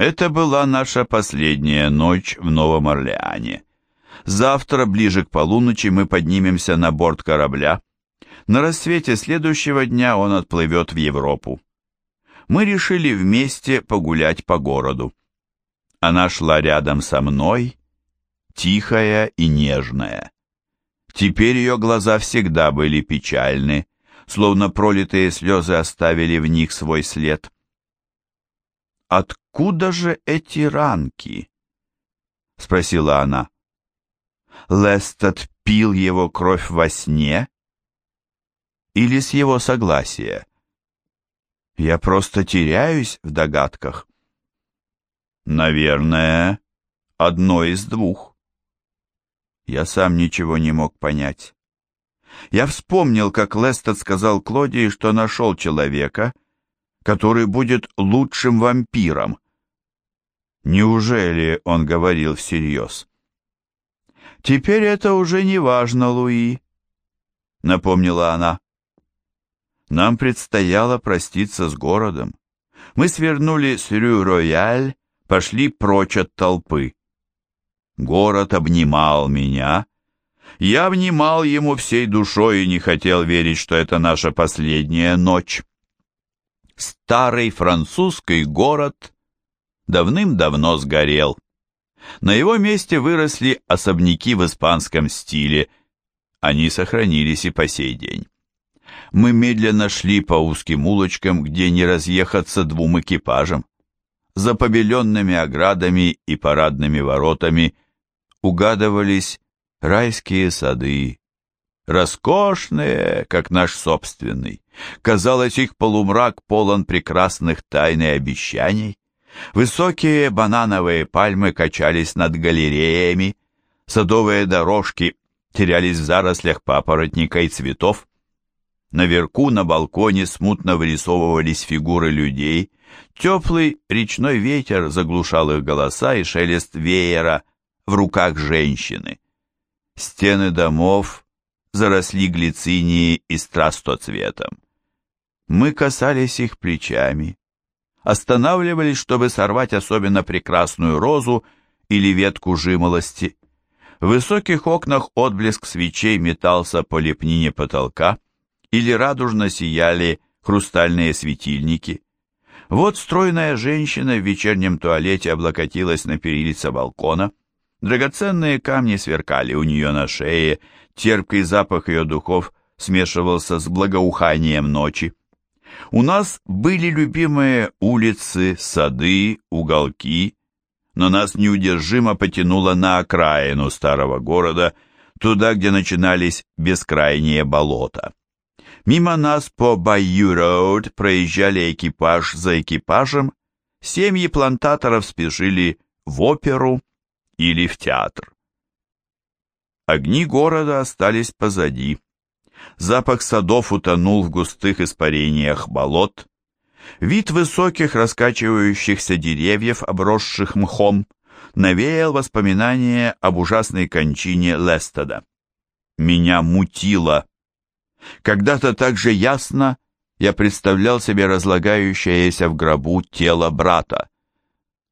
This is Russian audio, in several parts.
Это была наша последняя ночь в Новом Орлеане. Завтра, ближе к полуночи, мы поднимемся на борт корабля. На рассвете следующего дня он отплывет в Европу. Мы решили вместе погулять по городу. Она шла рядом со мной, тихая и нежная. Теперь ее глаза всегда были печальны, словно пролитые слезы оставили в них свой след. «Откуда же эти ранки?» — спросила она. Лестед пил его кровь во сне? Или с его согласия? Я просто теряюсь в догадках. Наверное, одно из двух. Я сам ничего не мог понять. Я вспомнил, как Лестед сказал Клодии, что нашел человека, который будет лучшим вампиром. Неужели он говорил всерьез? «Теперь это уже не важно, Луи», — напомнила она. Нам предстояло проститься с городом. Мы свернули с Рю-Рояль, пошли прочь от толпы. Город обнимал меня. Я внимал ему всей душой и не хотел верить, что это наша последняя ночь старый французский город давным-давно сгорел. На его месте выросли особняки в испанском стиле. Они сохранились и по сей день. Мы медленно шли по узким улочкам, где не разъехаться двум экипажам. За побеленными оградами и парадными воротами угадывались райские сады, роскошные, как наш собственный. Казалось, их полумрак полон прекрасных тайн и обещаний. Высокие банановые пальмы качались над галереями, садовые дорожки терялись в зарослях папоротника и цветов. Наверху на балконе смутно вырисовывались фигуры людей, теплый речной ветер заглушал их голоса и шелест веера в руках женщины. Стены домов заросли глицинией и страстоцветом. Мы касались их плечами, останавливались, чтобы сорвать особенно прекрасную розу или ветку жимолости. В высоких окнах отблеск свечей метался по лепнине потолка или радужно сияли хрустальные светильники. Вот стройная женщина в вечернем туалете облокотилась на перилице балкона. Драгоценные камни сверкали у нее на шее, терпкий запах ее духов смешивался с благоуханием ночи. У нас были любимые улицы, сады, уголки, но нас неудержимо потянуло на окраину старого города, туда, где начинались бескрайние болота. Мимо нас по Байю-Роуд проезжали экипаж за экипажем, семьи плантаторов спешили в оперу или в театр. Огни города остались позади. Запах садов утонул в густых испарениях болот. Вид высоких раскачивающихся деревьев, обросших мхом, навеял воспоминания об ужасной кончине Лестеда. Меня мутило. Когда-то так же ясно я представлял себе разлагающееся в гробу тело брата.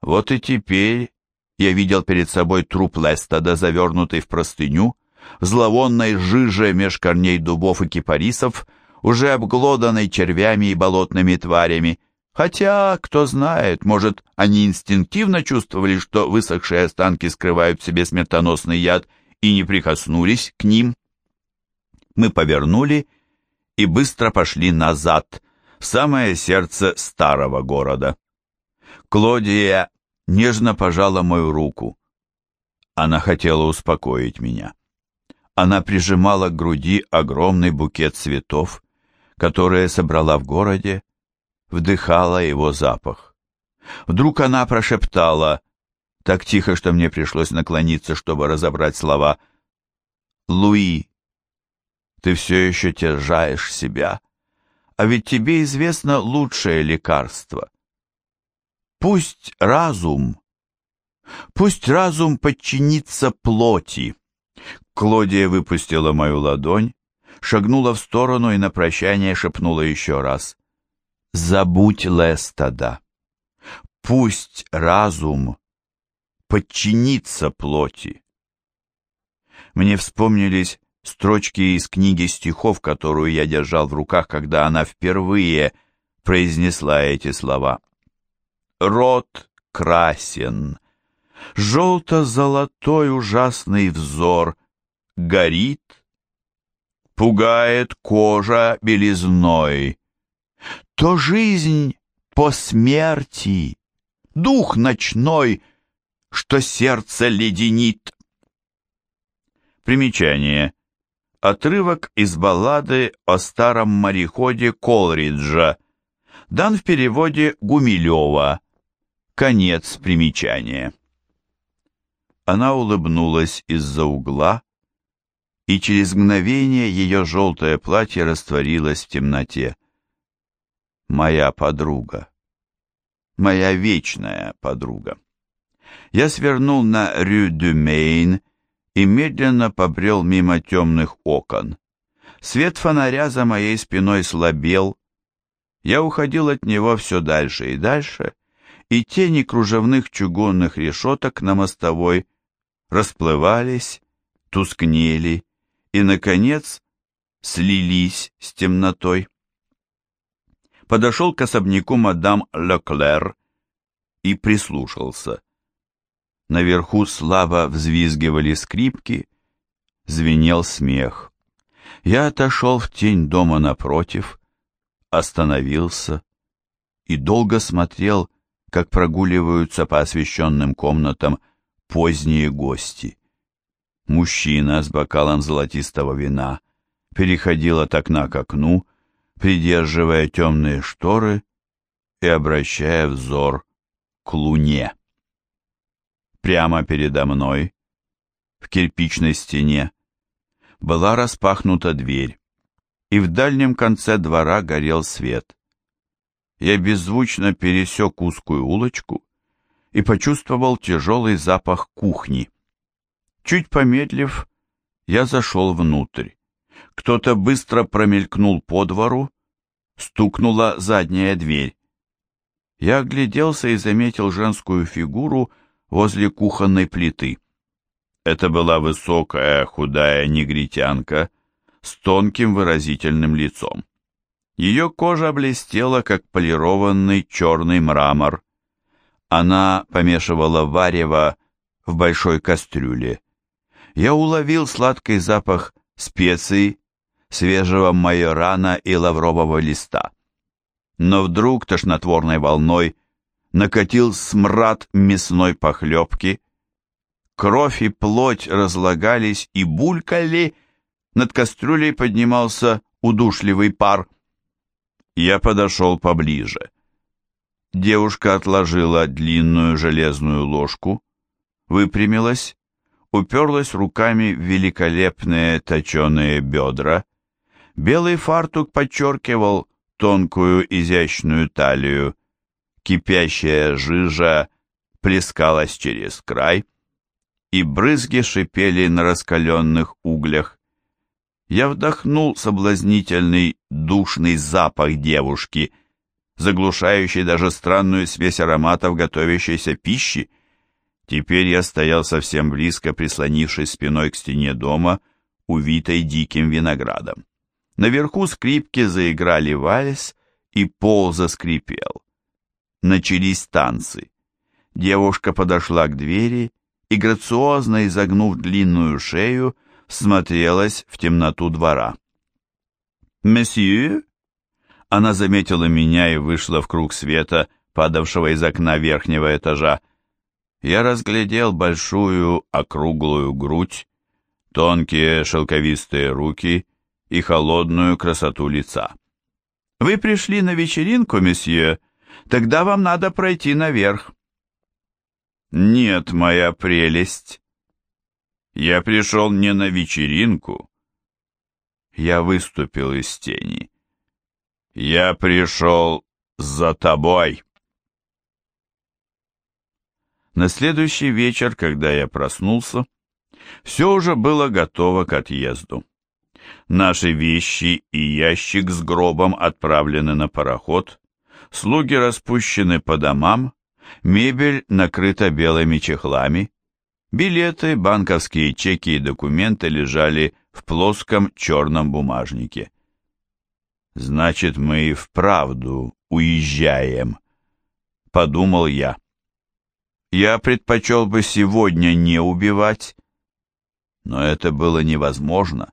Вот и теперь я видел перед собой труп Лестеда, завернутый в простыню, в зловонной жиже меж корней дубов и кипарисов, уже обглоданной червями и болотными тварями. Хотя, кто знает, может, они инстинктивно чувствовали, что высохшие останки скрывают в себе смертоносный яд и не прикоснулись к ним. Мы повернули и быстро пошли назад, в самое сердце старого города. Клодия нежно пожала мою руку. Она хотела успокоить меня. Она прижимала к груди огромный букет цветов, которые собрала в городе, вдыхала его запах. Вдруг она прошептала, так тихо, что мне пришлось наклониться, чтобы разобрать слова, «Луи, ты все еще тержаешь себя, а ведь тебе известно лучшее лекарство. Пусть разум, пусть разум подчинится плоти, Клодия выпустила мою ладонь, шагнула в сторону и на прощание шепнула еще раз. «Забудь Лестада. Пусть разум подчинится плоти. Мне вспомнились строчки из книги стихов, которую я держал в руках, когда она впервые произнесла эти слова. «Рот красен, желто-золотой ужасный взор горит, пугает кожа белизной, то жизнь по смерти, дух ночной, что сердце леденит». Примечание. Отрывок из баллады о старом мореходе Колриджа, дан в переводе Гумилева. Конец примечания. Она улыбнулась из-за угла, и через мгновение ее желтое платье растворилось в темноте. Моя подруга. Моя вечная подруга. Я свернул на Рю-дю-Мейн и медленно побрел мимо темных окон. Свет фонаря за моей спиной слабел. Я уходил от него все дальше и дальше, и тени кружевных чугунных решеток на мостовой расплывались, тускнели и, наконец, слились с темнотой. Подошел к особняку мадам Леклер и прислушался. Наверху слабо взвизгивали скрипки, звенел смех. Я отошел в тень дома напротив, остановился и долго смотрел, как прогуливаются по освещенным комнатам поздние гости. Мужчина с бокалом золотистого вина переходил от окна к окну, придерживая темные шторы и обращая взор к луне. Прямо передо мной, в кирпичной стене, была распахнута дверь, и в дальнем конце двора горел свет. Я беззвучно пересек узкую улочку и почувствовал тяжелый запах кухни. Чуть помедлив, я зашел внутрь. Кто-то быстро промелькнул по двору, стукнула задняя дверь. Я огляделся и заметил женскую фигуру, возле кухонной плиты. Это была высокая, худая негритянка с тонким выразительным лицом. Ее кожа блестела, как полированный черный мрамор. Она помешивала варево в большой кастрюле. Я уловил сладкий запах специй, свежего майорана и лаврового листа. Но вдруг тошнотворной волной накатил смрад мясной похлебки, кровь и плоть разлагались и булькали, над кастрюлей поднимался удушливый пар. Я подошел поближе. Девушка отложила длинную железную ложку, выпрямилась, уперлась руками в великолепные точеные бедра. Белый фартук подчеркивал тонкую изящную талию кипящая жижа плескалась через край, и брызги шипели на раскаленных углях. Я вдохнул соблазнительный душный запах девушки, заглушающий даже странную смесь ароматов готовящейся пищи. Теперь я стоял совсем близко, прислонившись спиной к стене дома, увитой диким виноградом. Наверху скрипки заиграли вальс, и пол заскрипел начались танцы. Девушка подошла к двери и, грациозно изогнув длинную шею, смотрелась в темноту двора. «Месье?» Она заметила меня и вышла в круг света, падавшего из окна верхнего этажа. Я разглядел большую округлую грудь, тонкие шелковистые руки и холодную красоту лица. «Вы пришли на вечеринку, месье?» Тогда вам надо пройти наверх. Нет, моя прелесть. Я пришел не на вечеринку. Я выступил из тени. Я пришел за тобой. На следующий вечер, когда я проснулся, все уже было готово к отъезду. Наши вещи и ящик с гробом отправлены на пароход, слуги распущены по домам, Мебель накрыта белыми чехлами. Билеты, банковские чеки и документы лежали в плоском черном бумажнике. «Значит, мы и вправду уезжаем», — подумал я. Я предпочел бы сегодня не убивать, но это было невозможно.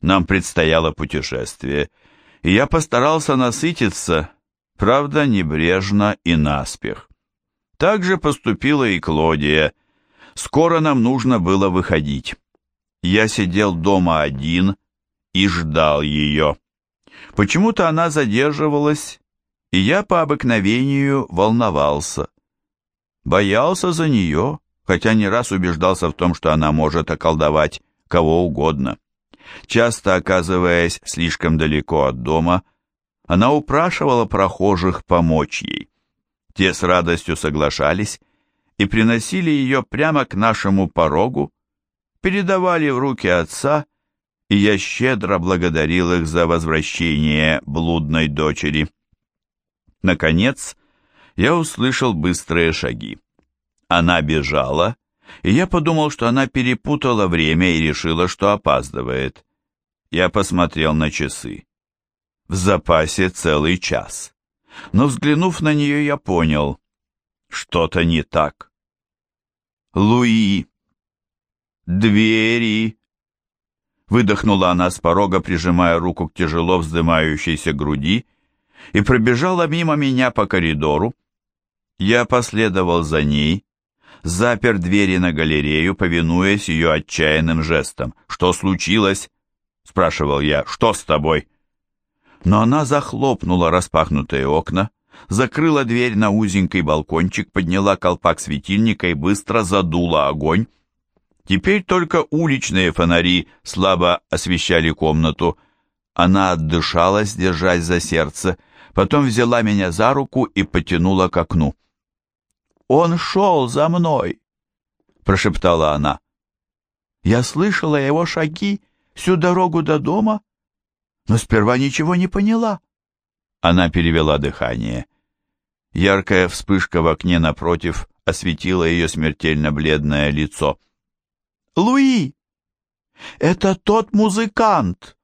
Нам предстояло путешествие, и я постарался насытиться, правда, небрежно и наспех. Так же поступила и Клодия. Скоро нам нужно было выходить. Я сидел дома один и ждал ее. Почему-то она задерживалась, и я по обыкновению волновался. Боялся за нее, хотя не раз убеждался в том, что она может околдовать кого угодно. Часто оказываясь слишком далеко от дома, она упрашивала прохожих помочь ей. Те с радостью соглашались и приносили ее прямо к нашему порогу, передавали в руки отца, и я щедро благодарил их за возвращение блудной дочери. Наконец, я услышал быстрые шаги. Она бежала, и я подумал, что она перепутала время и решила, что опаздывает. Я посмотрел на часы. В запасе целый час. Но взглянув на нее, я понял, что-то не так. «Луи! Двери!» Выдохнула она с порога, прижимая руку к тяжело вздымающейся груди, и пробежала мимо меня по коридору. Я последовал за ней, запер двери на галерею, повинуясь ее отчаянным жестом. «Что случилось?» — спрашивал я. «Что с тобой?» Но она захлопнула распахнутые окна, закрыла дверь на узенький балкончик, подняла колпак светильника и быстро задула огонь. Теперь только уличные фонари слабо освещали комнату. Она отдышалась, держась за сердце, потом взяла меня за руку и потянула к окну. «Он шел за мной!» — прошептала она. «Я слышала его шаги всю дорогу до дома, но сперва ничего не поняла». Она перевела дыхание. Яркая вспышка в окне напротив осветила ее смертельно бледное лицо. «Луи! Это тот музыкант!»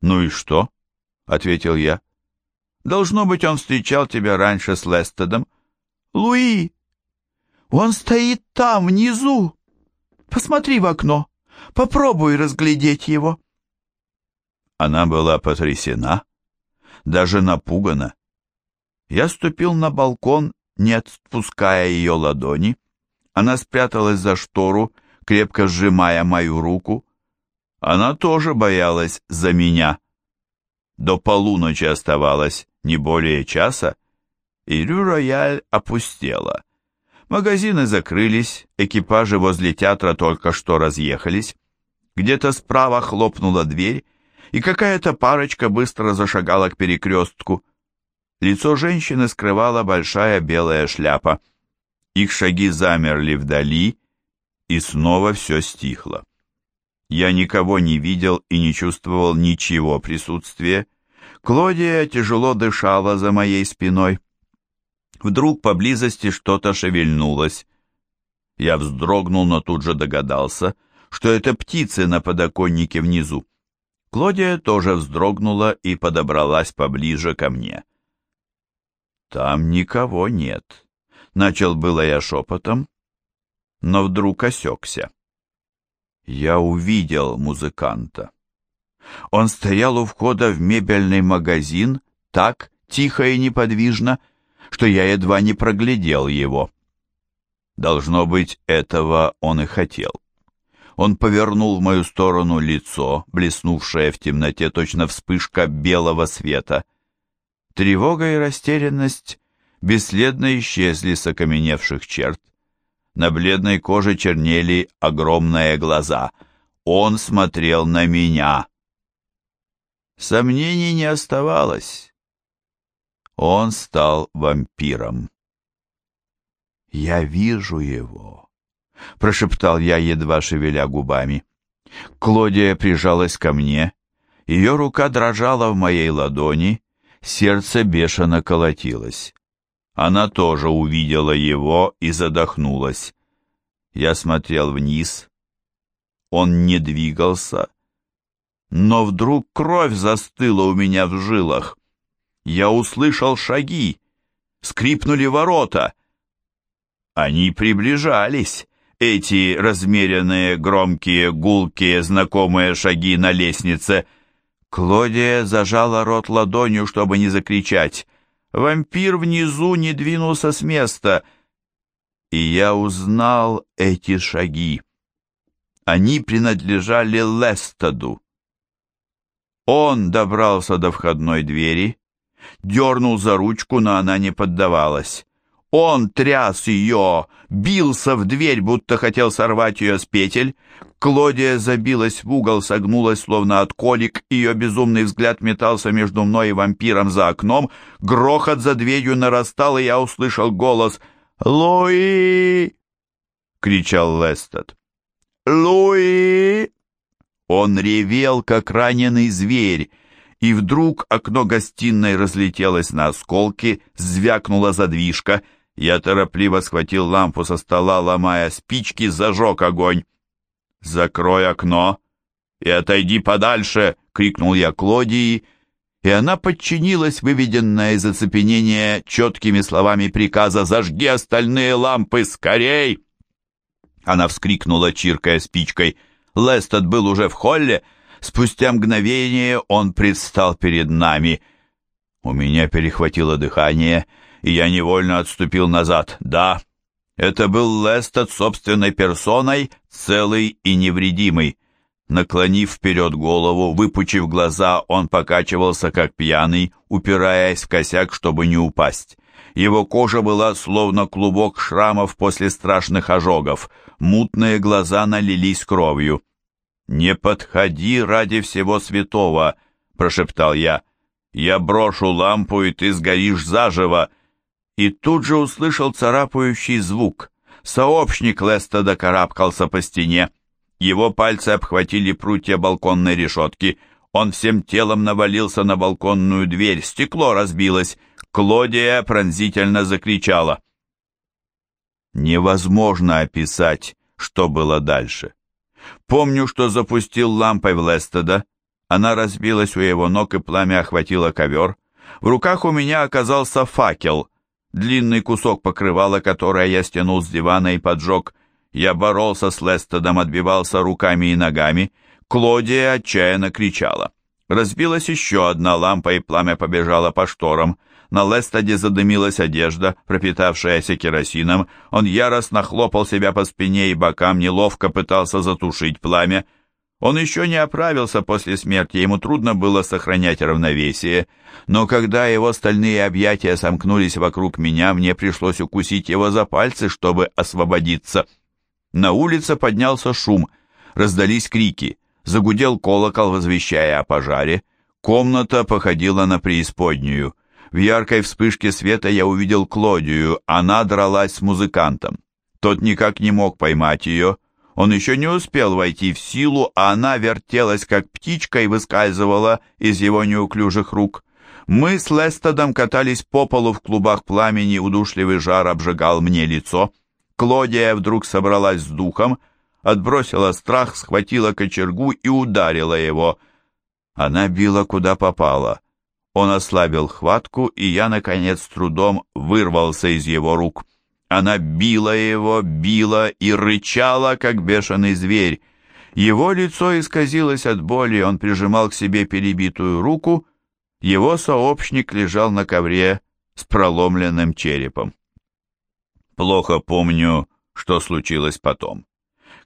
«Ну и что?» — ответил я. «Должно быть, он встречал тебя раньше с Лестедом. Луи! Он стоит там, внизу! Посмотри в окно, попробуй разглядеть его!» Она была потрясена, даже напугана. Я ступил на балкон, не отпуская ее ладони. Она спряталась за штору, крепко сжимая мою руку. Она тоже боялась за меня. До полуночи оставалось не более часа, и Рю-Рояль опустела. Магазины закрылись, экипажи возле театра только что разъехались. Где-то справа хлопнула дверь, и какая-то парочка быстро зашагала к перекрестку. Лицо женщины скрывала большая белая шляпа. Их шаги замерли вдали, и снова все стихло. Я никого не видел и не чувствовал ничего присутствия. Клодия тяжело дышала за моей спиной. Вдруг поблизости что-то шевельнулось. Я вздрогнул, но тут же догадался, что это птицы на подоконнике внизу. Клодия тоже вздрогнула и подобралась поближе ко мне. «Там никого нет», — начал было я шепотом, но вдруг осекся. Я увидел музыканта. Он стоял у входа в мебельный магазин так тихо и неподвижно, что я едва не проглядел его. Должно быть, этого он и хотел. Он повернул в мою сторону лицо, блеснувшее в темноте точно вспышка белого света. Тревога и растерянность бесследно исчезли с окаменевших черт. На бледной коже чернели огромные глаза. Он смотрел на меня. Сомнений не оставалось он стал вампиром. «Я вижу его», — прошептал я, едва шевеля губами. Клодия прижалась ко мне, ее рука дрожала в моей ладони, сердце бешено колотилось. Она тоже увидела его и задохнулась. Я смотрел вниз. Он не двигался. Но вдруг кровь застыла у меня в жилах. Я услышал шаги. Скрипнули ворота. Они приближались. Эти размеренные, громкие, гулкие, знакомые шаги на лестнице. Клодия зажала рот ладонью, чтобы не закричать. Вампир внизу не двинулся с места. И я узнал эти шаги. Они принадлежали Лестаду. Он добрался до входной двери, дернул за ручку, но она не поддавалась. Он тряс ее, бился в дверь, будто хотел сорвать ее с петель. Клодия забилась в угол, согнулась, словно от колик. Ее безумный взгляд метался между мной и вампиром за окном. Грохот за дверью нарастал, и я услышал голос «Луи!» — кричал Лестед. «Луи!» Он ревел, как раненый зверь, и вдруг окно гостиной разлетелось на осколки, звякнула задвижка. Я торопливо схватил лампу со стола, ломая спички, зажег огонь. «Закрой окно и отойди подальше!» — крикнул я Клодии, и она подчинилась, выведенная из оцепенения четкими словами приказа «Зажги остальные лампы, скорей!» Она вскрикнула, чиркая спичкой. Лестед был уже в холле. Спустя мгновение он предстал перед нами. У меня перехватило дыхание, и я невольно отступил назад. Да, это был Лестед собственной персоной, целый и невредимый. Наклонив вперед голову, выпучив глаза, он покачивался, как пьяный, упираясь в косяк, чтобы не упасть. Его кожа была словно клубок шрамов после страшных ожогов. Мутные глаза налились кровью. «Не подходи ради всего святого!» — прошептал я. «Я брошу лампу, и ты сгоришь заживо!» И тут же услышал царапающий звук. Сообщник Леста карабкался по стене. Его пальцы обхватили прутья балконной решетки. Он всем телом навалился на балконную дверь. Стекло разбилось. Клодия пронзительно закричала. Невозможно описать, что было дальше. Помню, что запустил лампой в Лестеда. Она разбилась у его ног, и пламя охватило ковер. В руках у меня оказался факел, длинный кусок покрывала, которое я стянул с дивана и поджег. Я боролся с Лестедом, отбивался руками и ногами. Клодия отчаянно кричала. Разбилась еще одна лампа, и пламя побежало по шторам. На Лестаде задымилась одежда, пропитавшаяся керосином. Он яростно хлопал себя по спине и бокам, неловко пытался затушить пламя. Он еще не оправился после смерти, ему трудно было сохранять равновесие. Но когда его стальные объятия сомкнулись вокруг меня, мне пришлось укусить его за пальцы, чтобы освободиться. На улице поднялся шум, раздались крики, загудел колокол, возвещая о пожаре. Комната походила на преисподнюю. В яркой вспышке света я увидел Клодию, она дралась с музыкантом. Тот никак не мог поймать ее. Он еще не успел войти в силу, а она вертелась, как птичка, и выскальзывала из его неуклюжих рук. Мы с Лестедом катались по полу в клубах пламени, удушливый жар обжигал мне лицо. Клодия вдруг собралась с духом, отбросила страх, схватила кочергу и ударила его. Она била куда попала. Он ослабил хватку, и я, наконец, с трудом вырвался из его рук. Она била его, била и рычала, как бешеный зверь. Его лицо исказилось от боли, он прижимал к себе перебитую руку. Его сообщник лежал на ковре с проломленным черепом. Плохо помню, что случилось потом.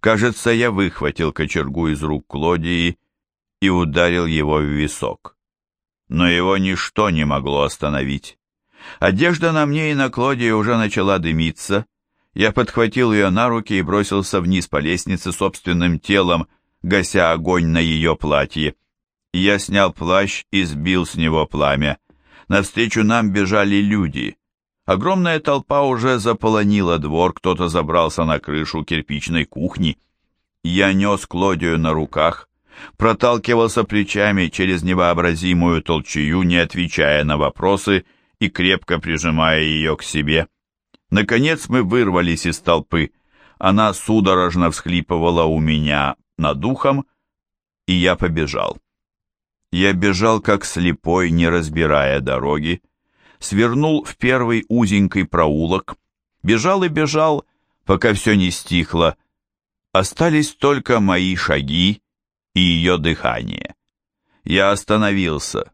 Кажется, я выхватил кочергу из рук Клодии и ударил его в висок но его ничто не могло остановить. Одежда на мне и на Клодии уже начала дымиться. Я подхватил ее на руки и бросился вниз по лестнице собственным телом, гася огонь на ее платье. Я снял плащ и сбил с него пламя. Навстречу нам бежали люди. Огромная толпа уже заполонила двор, кто-то забрался на крышу кирпичной кухни. Я нес Клодию на руках, проталкивался плечами через невообразимую толчую, не отвечая на вопросы, и крепко прижимая ее к себе. Наконец мы вырвались из толпы. Она судорожно всхлипывала у меня над ухом, и я побежал. Я бежал как слепой, не разбирая дороги, свернул в первый узенький проулок, бежал и бежал, пока все не стихло. Остались только мои шаги и ее дыхание. Я остановился.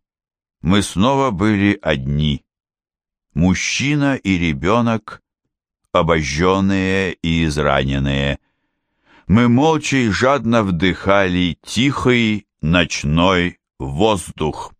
Мы снова были одни. Мужчина и ребенок, обожженные и израненные. Мы молча и жадно вдыхали тихий ночной воздух.